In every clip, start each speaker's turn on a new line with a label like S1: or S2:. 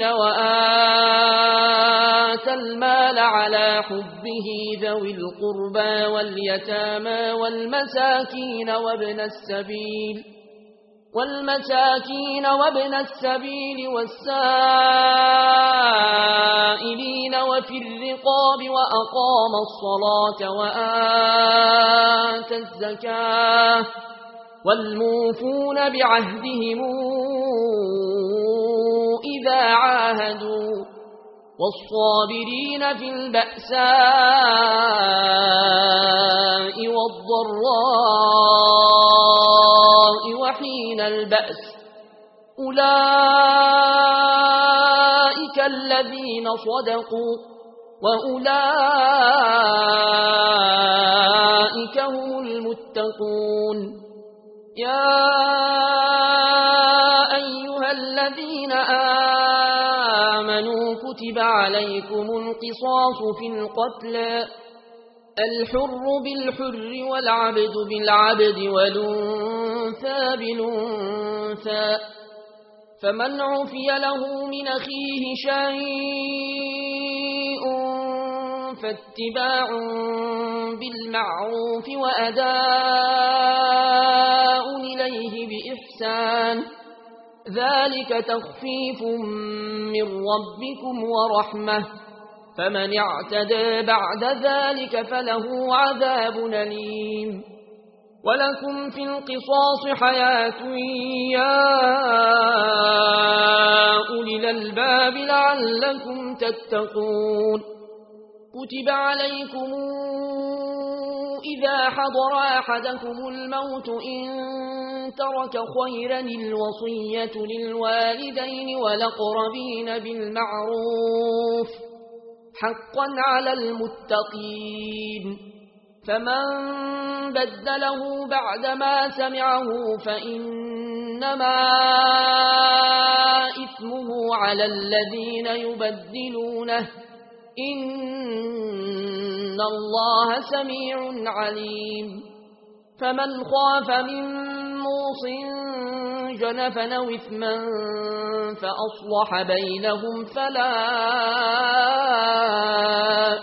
S1: والنبيين وآت المال على حبه ذوي القربى واليتامى والمساكين وابن السبيل والمساكين وابن السبيل والسائلين وفي الرقاب وأقام الصلاة وآت الزكاة والموفون بعهدهم إذا عاهدوا والصابرين في البأساء والضراء وحين البأس أولئك الذين صدقوا وأولئك هم المتقون يا كتب عليكم القصاص في القتل الحر بالحر والعبد بالعبد والأنثى بالأنثى فمن عفي له من أخيه شيء فاتباع بالمعروف وأداء إليه بإحسان ذلك تخفيف من ربكم ورحمة. فمن اعتدى بعد ذلك فله عذاب نليم ولكم في القصاص حياة. يا أولي الألباب لعلكم تتقون. كتب عليكم إذا حضر أحدكم الموت إن ترك خيرا الوصية للوالدين والأقربين بالمعروف حقا على المتقين. فمن بدله بعدما سمعه فإنما إثمه على الذين يبدلونه. إن الله سميع عليم. فمن خاف من موص جنفا وإثما فأصلح بينهم فلا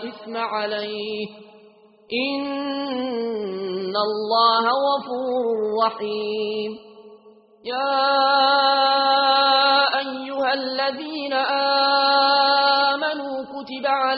S1: إثم عليه. إن الله غفور رحيم. يا أيها الذين آمنوا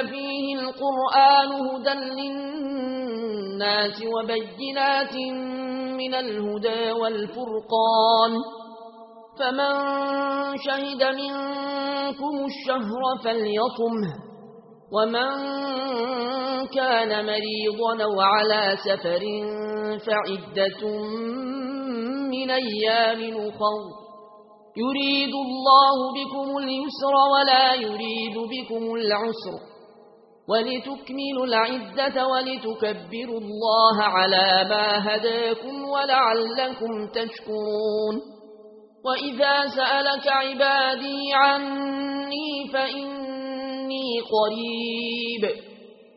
S1: أنزل فيه القرآن هدى للناس وبينات من الهدى والفرقان فمن شهد منكم الشهر فليصمه ومن كان مريضا وعلى سفر فعدة من أيام أخر يريد الله بكم اليسر ولا يريد بكم العسر ولتكملوا العدة ولتكبروا الله على ما هداكم ولعلكم تشكرون وإذا سألك عبادي عني فإن إني قريب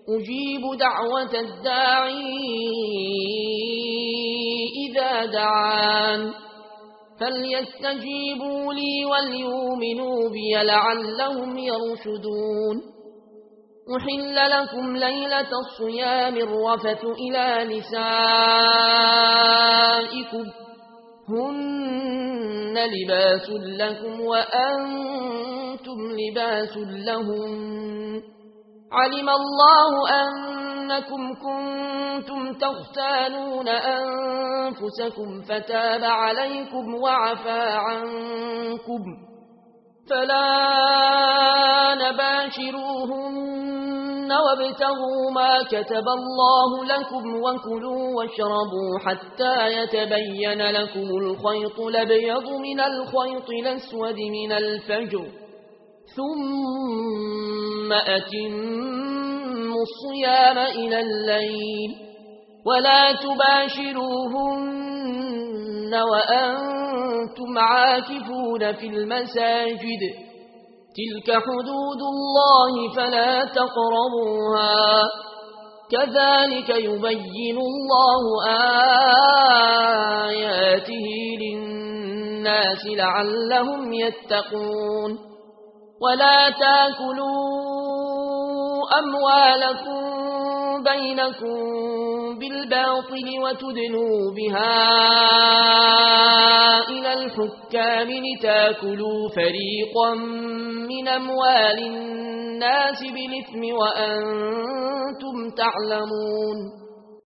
S1: أجيب دعوة الداعي إذا دعان فليستجيبوا لي وليؤمنوا بي لعلهم يرشدون أحل لكم ليلة الصيام الرفث إلى نسائكم هن لباس لكم وأنتم لباس لهم علم الله أنكم كنتم تختانون أنفسكم فتاب عليكم وعفى عنكم فلا نباشروهن وابتغوا ما كتب الله لكم وكلوا واشربوا حتى يتبين لكم الخيط لبيض من الخيط الأسود من الفجر. ثم أتموا الصيام إلى الليل. ولا تباشروهن وأنتم عاكفون في المساجد. تلك حدود الله فلا تقربوها. كذلك يبين الله آياته للناس لعلهم يتقون. ولا تاكلوا أموالكم بينكم بالباطل وتدنوا بها. إلى الحكام لتاكلوا فريقا من أموال الناس بالإثم وأنتم تعلمون